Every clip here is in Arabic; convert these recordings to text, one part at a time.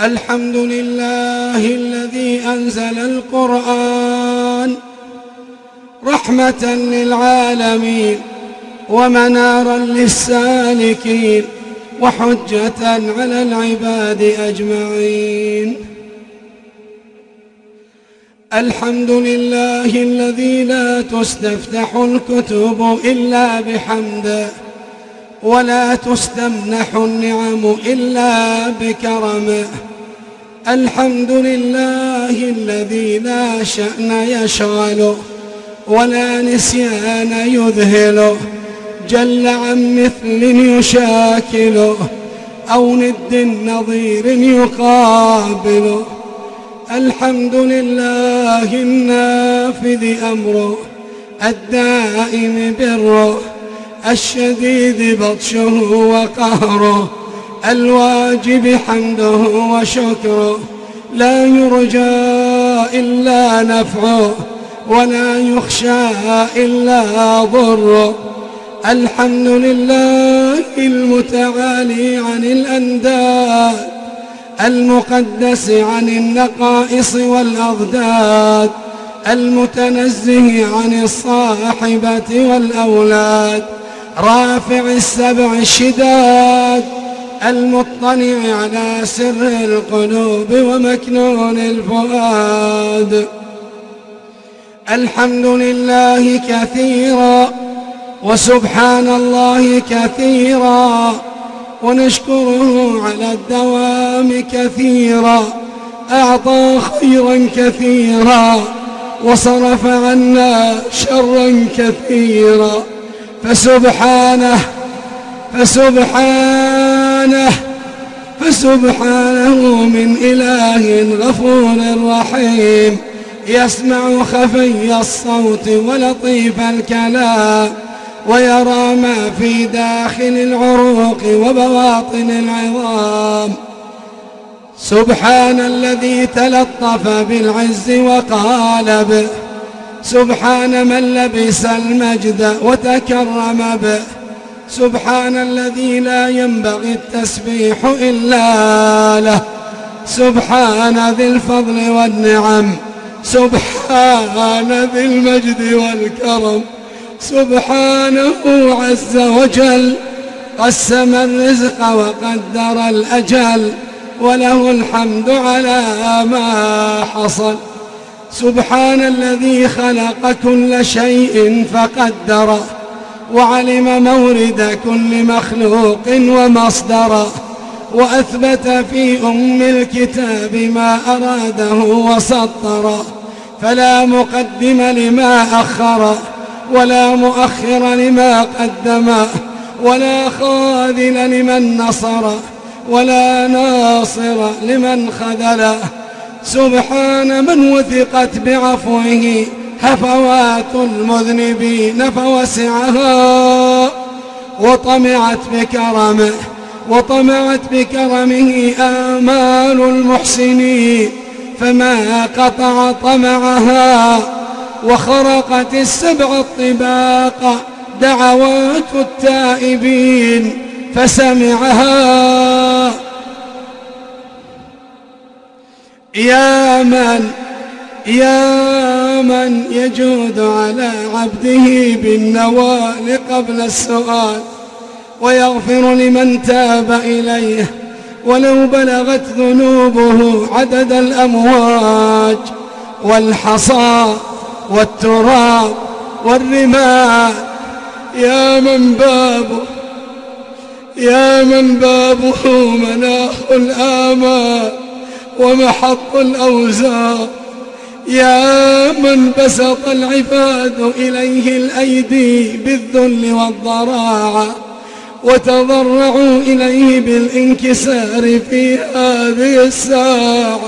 الحمد لله الذي أنزل القرآن رحمة للعالمين ومنارا للسالكين وحجة على العباد أجمعين الحمد لله الذي لا تستفتح الكتب إلا بحمده ولا تستمنح النعم إلا بكرمه الحمد لله الذي لا شأن يشغله ولا نسيان يذهله جل عن مثل يشاكله أو ند نظير يقابله الحمد لله النافذ أمره الدائم بره الشديد بطشه وقهره الواجب حمده وشكره. لا يرجى إلا نفعه ولا يخشى إلا ضره. الحمد لله المتعالي عن الأنداد المقدس عن النقائص والأضداد المتنزه عن الصاحبة والأولاد. رافع السبع الشداد المطلع على سر القلوب ومكنون الفؤاد. الحمد لله كثيرا وسبحان الله كثيرا ونشكره على الدوام كثيرا أعطى خيرا كثيرا وصرف عنا شرا كثيرا. فسبحانه فسبحانه فسبحانه من إله غفور رحيم. يسمع خفي الصوت ولطيف الكلام ويرى ما في داخل العروق وبواطن العظام. سبحان الذي تلطف بالعز وقال به. سبحان من لبس المجد وتكرم به. سبحان الذي لا ينبغي التسبيح إلا له. سبحان ذي الفضل والنعم. سبحان ذي المجد والكرم. سبحانه عز وجل. قسم الرزق وقدر الأجل. وله الحمد على ما حصل. سبحان الذي خلق كل شيء فقدره وعلم مورد كل مخلوق ومصدره وأثبت في أم الكتاب ما أراده وسطره فلا مقدم لما أخر ولا مؤخر لما قدم ولا خاذل لمن نصر ولا ناصر لمن خذله سبحان من وثقت بعفوه هفوات المذنبين فوسعها وطمعت بكرمه وطمعت بكرمه آمال المحسنين فما قطع طمعها وخرقت السبع الطباق دعوات التائبين فسمعها. يا من يا من يجود على عبده بالنوال قبل السؤال ويغفر لمن تاب إليه ولو بلغت ذنوبه عدد الأمواج والحصى والتراب والرماء. يا من بابه يا من بابه مناخ الآمال. ومحط الأوزار. يا من بسط العباد إليه الأيدي بالذل والضراعة وتضرعوا إليه بالانكسار في هذه الساعة.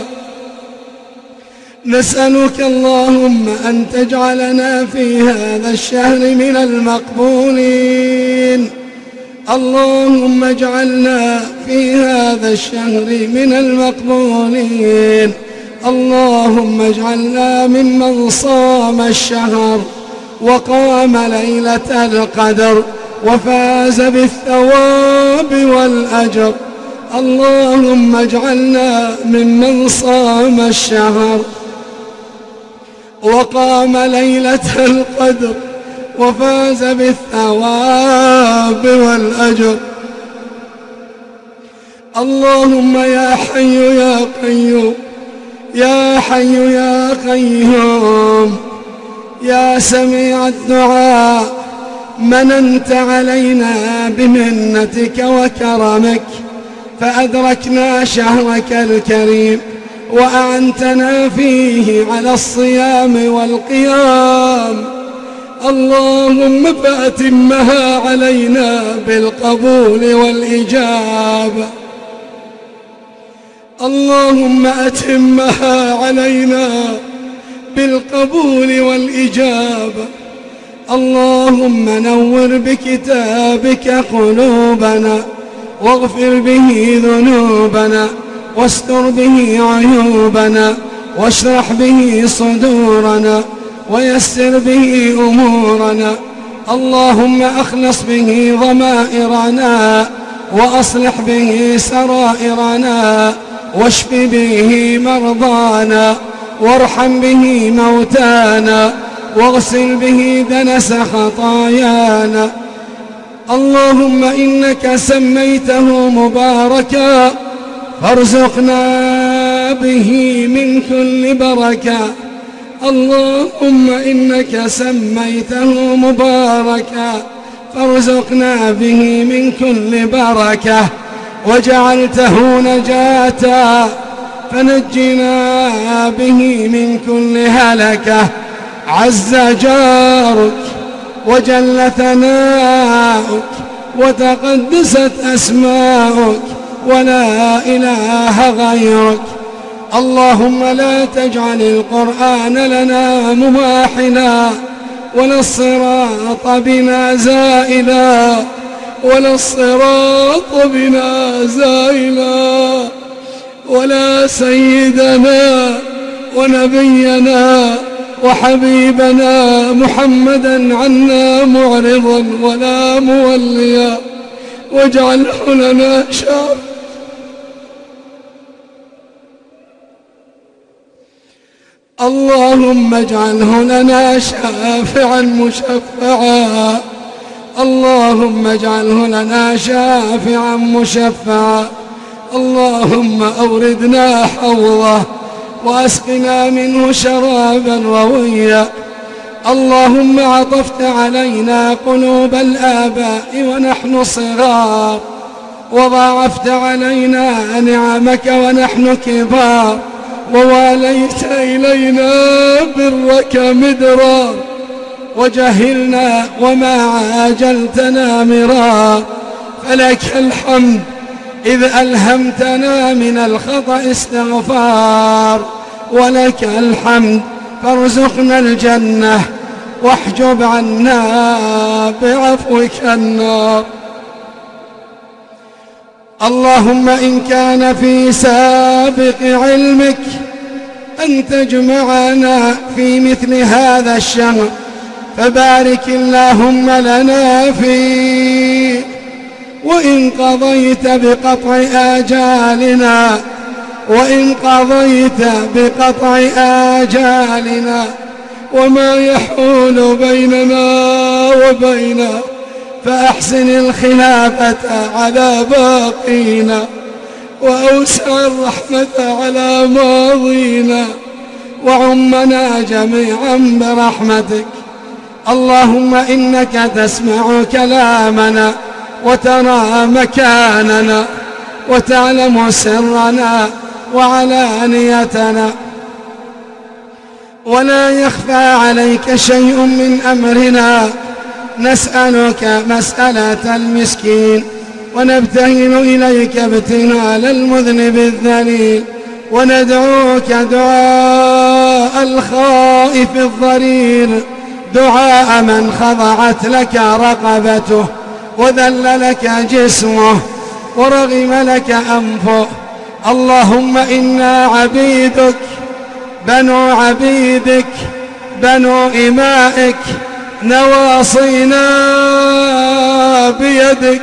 نسألك اللهم أن تجعلنا في هذا الشهر من المقبولين. اللهم اجعلنا في هذا الشهر من المقبولين. اللهم اجعلنا ممن صام الشهر وقام ليلة القدر وفاز بالثواب والأجر. اللهم اجعلنا ممن صام الشهر وقام ليلة القدر وفاز بالثواب والأجر. اللهم يا حي يا قيوم يا حي يا قيوم يا سميع الدعاء مننت علينا بمنتك وكرمك فأدركنا شهرك الكريم وأعنتنا فيه على الصيام والقيام. اللهم فأتمها علينا بالقبول والإجابة. اللهم أتمها علينا بالقبول والإجابة. اللهم نور بكتابك قلوبنا واغفر به ذنوبنا واستر به عيوبنا واشرح به صدورنا. ويسر به أمورنا. اللهم أخلص به ضمائرنا وأصلح به سرائرنا واشف به مرضانا وارحم به موتانا واغسل به دنس خطايانا. اللهم إنك سميته مباركا فارزقنا به من كل بركة. اللهم إنك سميته مباركا فارزقنا به من كل بركة وجعلته نجاة فنجنا به من كل هلكة. عز جارك وجل ثناؤك وتقدست أسماؤك ولا إله غيرك. اللهم لا تجعل القرآن لنا مماحنا ولا الصراط بنا زائلا ولا الصراط بنا زائلا ولا سيدنا ونبينا وحبيبنا محمدا عنا معرضا ولا موليا واجعله لنا شافعا اللهم اجعله لنا شافعا مشفعا. اللهم اجعله لنا شافعا مشفعا. اللهم أوردنا حوضه وأسقنا منه شرابا رويا اللهم عطفت علينا قلوب الآباء ونحن صغار. وضاعفت علينا نعمك ونحن كبار. وواليت إلينا برك مدرا وجهلنا وما عاجلتنا مرا فلك الحمد إذ ألهمتنا من الخطأ استغفار ولك الحمد فارزقنا الجنة واحجب عنا بعفوك النار اللهم إن كان في سابق علمك أن تجمعنا في مثل هذا الشهر فبارك اللهم لنا فيه. وإن قضيت بقطع آجالنا وإن قضيت بقطع آجالنا وما يحول بيننا وبينه فأحسن الخلافة على باقينا. وأوسع الرحمة على ماضينا وعمنا جميعا برحمتك. اللهم إنك تسمع كلامنا وترى مكاننا وتعلم سرنا وعلانيتنا. ولا يخفى عليك شيء من أمرنا. نسألك مسألة المسكين. ونبتهل إليك ابتهال المذنب الذليل وندعوك دعاء الخائف الضرير. دعاء من خضعت لك رقبته وذل لك جسمه ورغم لك أنفه. اللهم إنا عبيدك بنو عبيدك بنو إمائك نواصينا بيدك.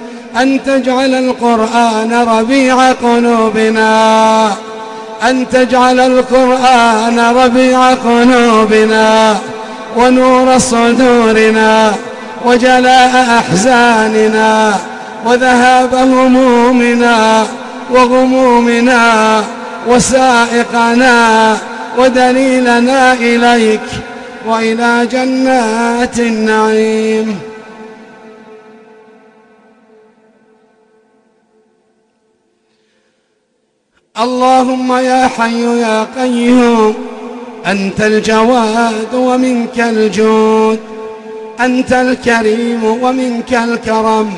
أن تجعل القرآن ربيع قلوبنا. أن تجعل القرآن ربيع قلوبنا ونور صدورنا وجلاء أحزاننا وذهاب همومنا وغمومنا وسائقنا ودليلنا إليك وإلى جنات النعيم. اللهم يا حي يا قيوم أنت الجواد ومنك الجود أنت الكريم ومنك الكرم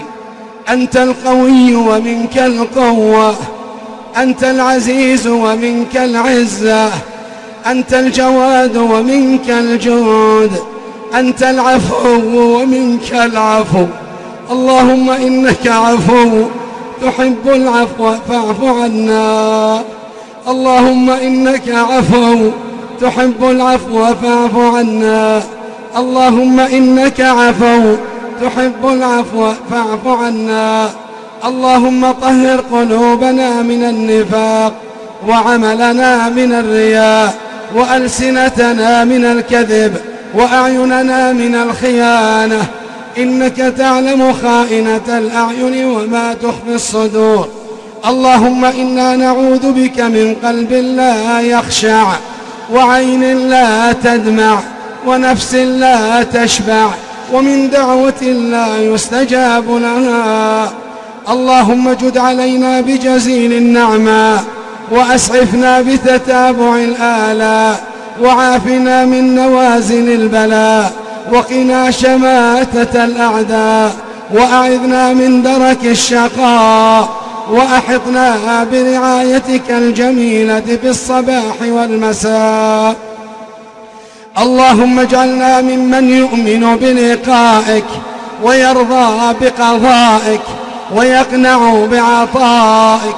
أنت القوي ومنك القوة أنت العزيز ومنك العزة أنت الجواد ومنك الجود أنت العفو ومنك العفو. اللهم إنك عفو. تحب العفو فاعف عنا. اللهم إنك عفو تحب العفو فاعف عنا. اللهم إنك عفو تحب العفو فاعف عنا. اللهم طهر قلوبنا من النفاق وعملنا من الرياء وألسنتنا من الكذب وأعيننا من الخيانة. إنك تعلم خائنة الأعين وما تخفي الصدور. اللهم إنا نعوذ بك من قلب لا يخشع وعين لا تدمع ونفس لا تشبع ومن دعوة لا يستجاب لها. اللهم جد علينا بجزيل النعماء وأسعفنا بتتابع الآلاء وعافنا من نوازن البلاء. وقنا شماتة الأعداء وأعذنا من درك الشقاء وأحطنا برعايتك الجميلة بالصباح والمساء. اللهم اجعلنا ممن يؤمن بلقائك ويرضى بقضائك ويقنع بعطائك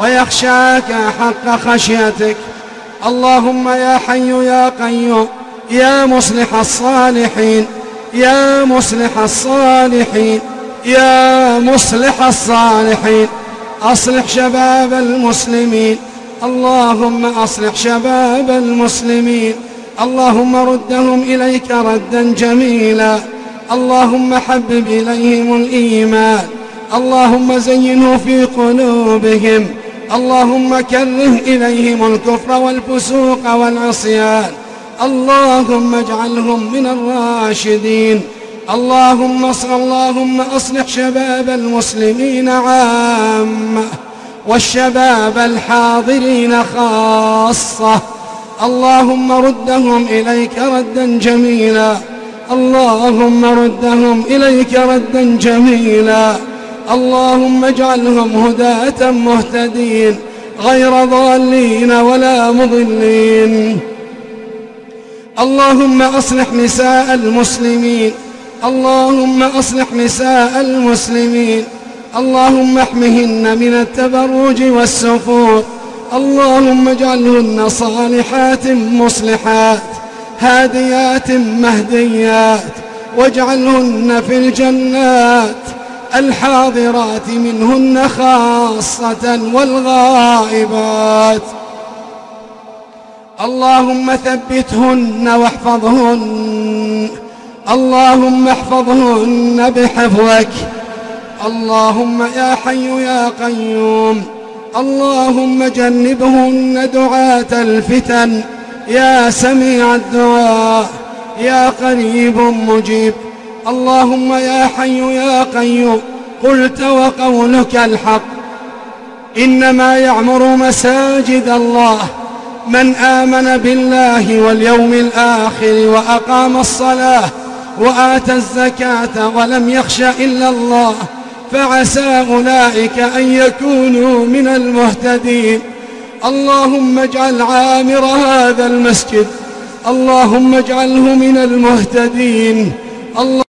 ويخشاك حق خشيتك. اللهم يا حي يا قيوم يا مصلح الصالحين يا مصلح الصالحين يا مصلح الصالحين. أصلح شباب المسلمين اللهم أصلح شباب المسلمين. اللهم ردهم إليك ردا جميلا. اللهم حبب إليهم الإيمان. اللهم زينه في قلوبهم. اللهم كره إليهم الكفر والفسوق والعصيان. اللهم اجعلهم من الراشدين. اللهم اصلح اللهم اصلح شباب المسلمين عامة والشباب الحاضرين خاصة. اللهم ردهم إليك ردا جميلا. اللهم ردهم إليك ردا جميلا. اللهم اجعلهم هداة مهتدين. غير ضالين ولا مضلين. اللهم أصلح نساء المسلمين. اللهم أصلح نساء المسلمين. اللهم احمهن من التبرج والسفور. اللهم اجعلهن صالحات مصلحات هاديات مهديات واجعلهن في الجنات الحاضرات منهن خاصة والغائبات. اللهم ثبتهن واحفظهن. اللهم احفظهن بحفظك. اللهم يا حي يا قيوم. اللهم جنبهن دعاة الفتن. يا سميع الدعاء. يا قريب مجيب. اللهم يا حي يا قيوم. قلت وقولك الحق. إنما يعمر مساجد الله. من آمن بالله واليوم الآخر وأقام الصلاة وآتى الزكاة ولم يخش إلا الله فعسى أولئك أن يكونوا من المهتدين. اللهم اجعل عامر هذا المسجد. اللهم اجعله من المهتدين. الله